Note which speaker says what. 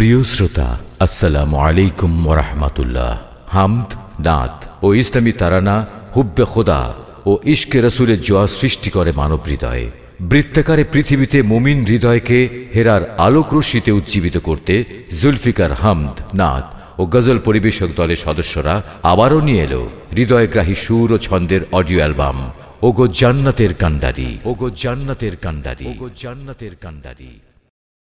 Speaker 1: প্রিয় শ্রোতা, আসসালামু আলাইকুম ওরহমাতুল্লাহ হামদ, দাঁত ও ইসলামী তারানা হুব্বে খোদা ও ইশকে রসুলের জোয়া সৃষ্টি করে মানব হৃদয়ে। বৃত্তাকারে পৃথিবীতে মুমিন হৃদয়কে হেরার আলোক রশ্মিতে উজ্জীবিত করতে জুলফিকার হামদ নাথ ও গজল পরিবেশক দলের সদস্যরা আবারও নিয়ে এলো হৃদয়গ্রাহী সুর ও ছন্দের অডিও অ্যালবাম। ওগো জান্নাতের কান্ডারি, ওগো জান্নাতের কান্ডারি, ওগো জান্নাতের কান্ডারি।